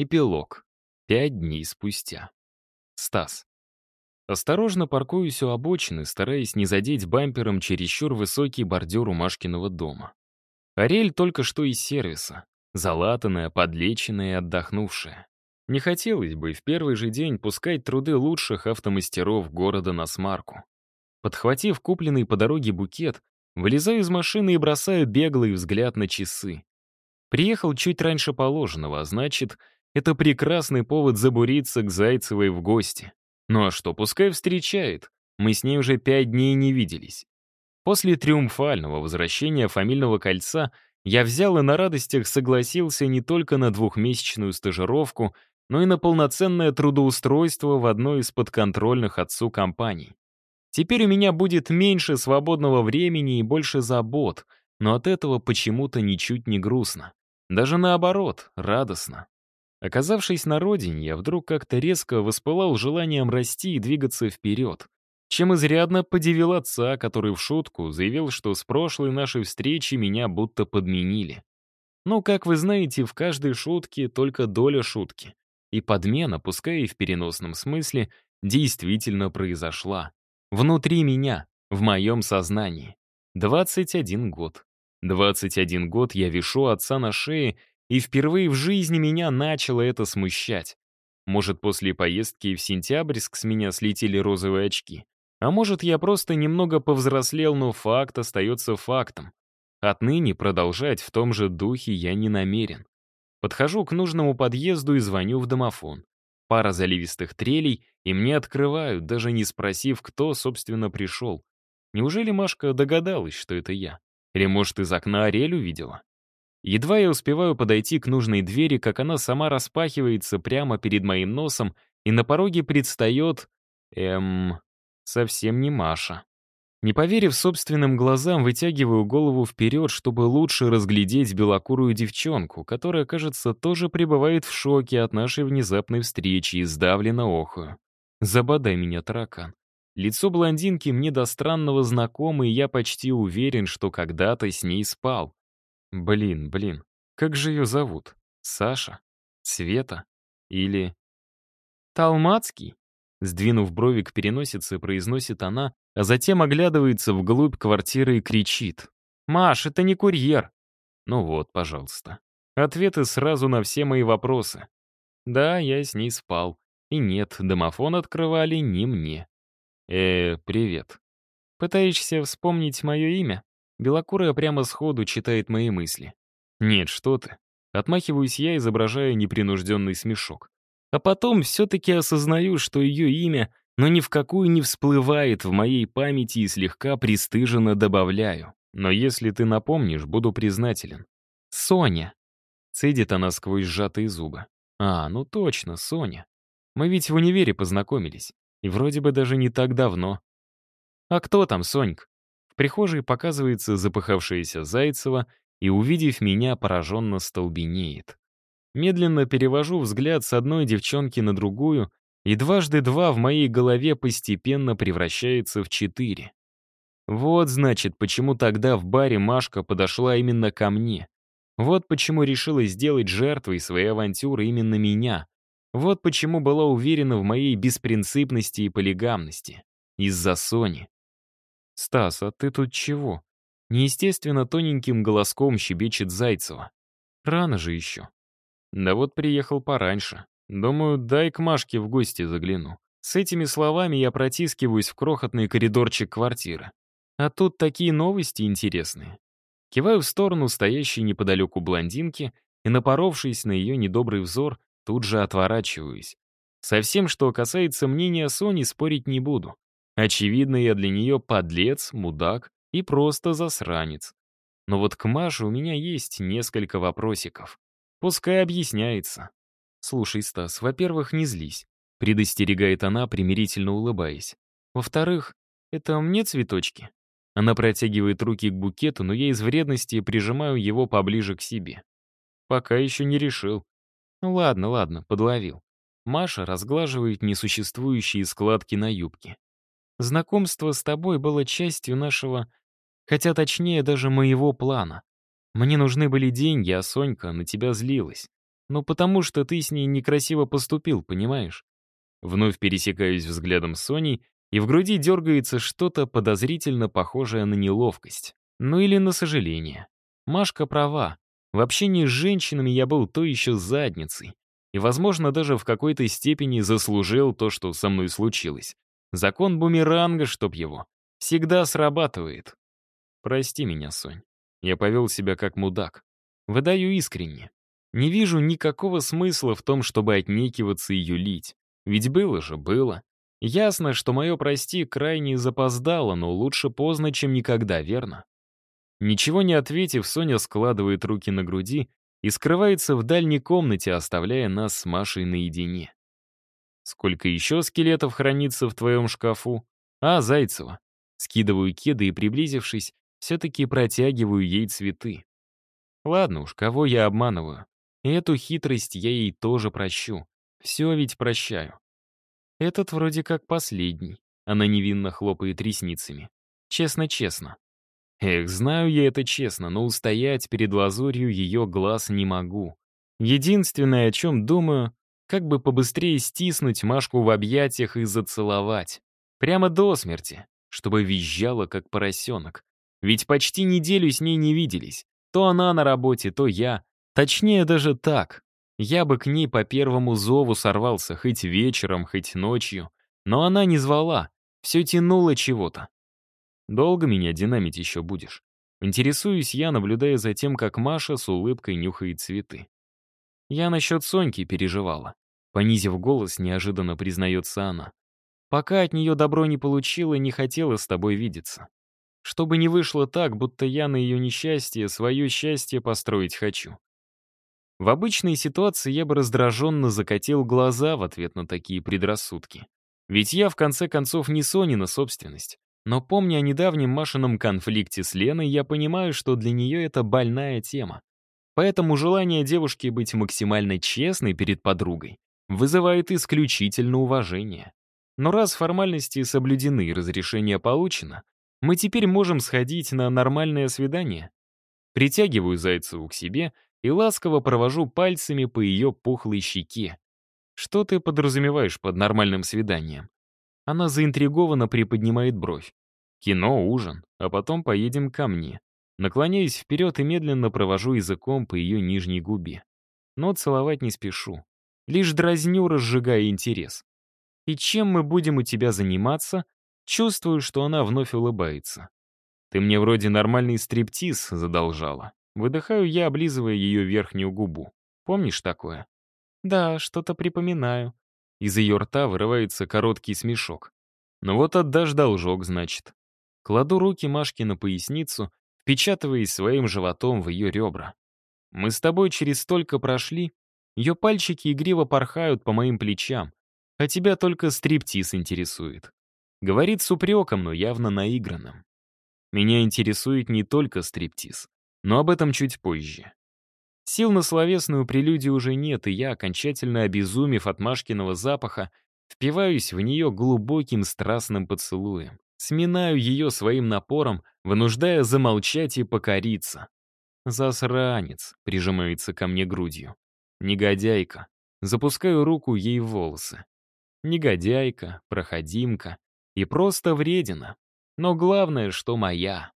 Эпилог. Пять дней спустя. Стас. Осторожно паркуюсь у обочины, стараясь не задеть бампером чересчур высокий бордюр у Машкиного дома. Ариэль только что из сервиса. Залатанная, подлеченная и отдохнувшая. Не хотелось бы в первый же день пускать труды лучших автомастеров города на смарку. Подхватив купленный по дороге букет, вылезаю из машины и бросаю беглый взгляд на часы. Приехал чуть раньше положенного, а значит, это прекрасный повод забуриться к Зайцевой в гости. Ну а что, пускай встречает. Мы с ней уже пять дней не виделись. После триумфального возвращения фамильного кольца я взял и на радостях согласился не только на двухмесячную стажировку, но и на полноценное трудоустройство в одной из подконтрольных отцу компаний. Теперь у меня будет меньше свободного времени и больше забот, но от этого почему-то ничуть не грустно. Даже наоборот, радостно. Оказавшись на родине, я вдруг как-то резко воспылал желанием расти и двигаться вперед, чем изрядно подивил отца, который в шутку заявил, что с прошлой нашей встречи меня будто подменили. Ну, как вы знаете, в каждой шутке только доля шутки. И подмена, пускай и в переносном смысле, действительно произошла. Внутри меня, в моем сознании. 21 год. 21 год я вишу отца на шее и впервые в жизни меня начало это смущать. Может, после поездки в Сентябрьск с меня слетели розовые очки. А может, я просто немного повзрослел, но факт остается фактом. Отныне продолжать в том же духе я не намерен. Подхожу к нужному подъезду и звоню в домофон. Пара заливистых трелей, и мне открывают, даже не спросив, кто, собственно, пришел. Неужели Машка догадалась, что это я? Или, может, из окна Ариэль увидела? Едва я успеваю подойти к нужной двери, как она сама распахивается прямо перед моим носом, и на пороге предстает... Эм... Совсем не Маша. Не поверив собственным глазам, вытягиваю голову вперед, чтобы лучше разглядеть белокурую девчонку, которая, кажется, тоже пребывает в шоке от нашей внезапной встречи и сдавленно охую. Забодай меня, таракан. Лицо блондинки мне до странного знакомо, и я почти уверен, что когда-то с ней спал. Блин, блин, как же ее зовут? Саша? Света? Или... Талмацкий? Сдвинув брови к переносице, произносит она, а затем оглядывается вглубь квартиры и кричит. «Маш, это не курьер!» Ну вот, пожалуйста. Ответы сразу на все мои вопросы. Да, я с ней спал. И нет, домофон открывали не мне. Э, привет. Пытаешься вспомнить мое имя? Белокурая прямо сходу читает мои мысли. «Нет, что ты». Отмахиваюсь я, изображая непринужденный смешок. А потом все-таки осознаю, что ее имя, но ни в какую не всплывает в моей памяти и слегка пристыженно добавляю. Но если ты напомнишь, буду признателен. «Соня». Цедит она сквозь сжатые зубы. «А, ну точно, Соня. Мы ведь в универе познакомились. И вроде бы даже не так давно. А кто там, Соньк? Прихожей показывается запыхавшаяся Зайцева и, увидев меня, пораженно столбенеет. Медленно перевожу взгляд с одной девчонки на другую, и дважды два в моей голове постепенно превращается в четыре. Вот, значит, почему тогда в баре Машка подошла именно ко мне. Вот почему решила сделать жертвой своей авантюры именно меня. Вот почему была уверена в моей беспринципности и полигамности. Из-за Сони. «Стас, а ты тут чего?» Неестественно тоненьким голоском щебечет Зайцева. «Рано же еще». «Да вот приехал пораньше. Думаю, дай к Машке в гости загляну». С этими словами я протискиваюсь в крохотный коридорчик квартиры. А тут такие новости интересные. Киваю в сторону стоящей неподалеку блондинки и, напоровшись на ее недобрый взор, тут же отворачиваюсь. Со всем, что касается мнения Сони, спорить не буду. Очевидно, я для нее подлец, мудак и просто засранец. Но вот к Маше у меня есть несколько вопросиков. Пускай объясняется. «Слушай, Стас, во-первых, не злись», — предостерегает она, примирительно улыбаясь. «Во-вторых, это мне цветочки?» Она протягивает руки к букету, но я из вредности прижимаю его поближе к себе. Пока еще не решил. Ну ладно, ладно, подловил. Маша разглаживает несуществующие складки на юбке. Знакомство с тобой было частью нашего, хотя точнее даже моего плана. Мне нужны были деньги, а Сонька на тебя злилась. Ну, потому что ты с ней некрасиво поступил, понимаешь? Вновь пересекаюсь взглядом с Соней, и в груди дергается что-то подозрительно похожее на неловкость. Ну или на сожаление. Машка права. В общении с женщинами я был то еще задницей. И, возможно, даже в какой-то степени заслужил то, что со мной случилось. Закон бумеранга, чтоб его, всегда срабатывает. Прости меня, Сонь. Я повел себя как мудак. Выдаю искренне. Не вижу никакого смысла в том, чтобы отнекиваться и юлить. Ведь было же, было. Ясно, что мое «прости» крайне запоздало, но лучше поздно, чем никогда, верно? Ничего не ответив, Соня складывает руки на груди и скрывается в дальней комнате, оставляя нас с Машей наедине. «Сколько еще скелетов хранится в твоем шкафу?» «А, Зайцева». Скидываю кеды и, приблизившись, все-таки протягиваю ей цветы. Ладно уж, кого я обманываю? Эту хитрость я ей тоже прощу. Все ведь прощаю. Этот вроде как последний. Она невинно хлопает ресницами. Честно-честно. Эх, знаю я это честно, но устоять перед лазурью ее глаз не могу. Единственное, о чем думаю, как бы побыстрее стиснуть Машку в объятиях и зацеловать. Прямо до смерти, чтобы визжала, как поросенок. Ведь почти неделю с ней не виделись. То она на работе, то я. Точнее, даже так. Я бы к ней по первому зову сорвался, хоть вечером, хоть ночью. Но она не звала, все тянуло чего-то. Долго меня динамить еще будешь? Интересуюсь я, наблюдая за тем, как Маша с улыбкой нюхает цветы. Я насчет Соньки переживала. Понизив голос, неожиданно признается она. Пока от нее добро не получила, не хотела с тобой видеться. Чтобы не вышло так, будто я на ее несчастье свое счастье построить хочу. В обычной ситуации я бы раздраженно закатил глаза в ответ на такие предрассудки. Ведь я, в конце концов, не Сонина собственность. Но помня о недавнем Машином конфликте с Леной, я понимаю, что для нее это больная тема. Поэтому желание девушки быть максимально честной перед подругой вызывает исключительно уважение. Но раз формальности соблюдены и разрешение получено, мы теперь можем сходить на нормальное свидание. Притягиваю Зайцеву к себе — и ласково провожу пальцами по ее пухлой щеке. Что ты подразумеваешь под нормальным свиданием? Она заинтригованно приподнимает бровь. Кино, ужин, а потом поедем ко мне. Наклоняюсь вперед и медленно провожу языком по ее нижней губе. Но целовать не спешу. Лишь дразню, разжигая интерес. И чем мы будем у тебя заниматься? Чувствую, что она вновь улыбается. Ты мне вроде нормальный стриптиз задолжала. Выдыхаю я, облизывая ее верхнюю губу. Помнишь такое? Да, что-то припоминаю. Из ее рта вырывается короткий смешок. Ну вот отдашь должок, значит. Кладу руки Машке на поясницу, впечатываясь своим животом в ее ребра. Мы с тобой через столько прошли, ее пальчики игриво порхают по моим плечам, а тебя только стриптиз интересует. Говорит с упреком, но явно наигранным. Меня интересует не только стриптиз. Но об этом чуть позже. Сил на словесную прелюдию уже нет, и я, окончательно обезумев от Машкиного запаха, впиваюсь в нее глубоким страстным поцелуем. Сминаю ее своим напором, вынуждая замолчать и покориться. «Засранец», — прижимается ко мне грудью. «Негодяйка». Запускаю руку ей в волосы. Негодяйка, проходимка и просто вредина. Но главное, что моя.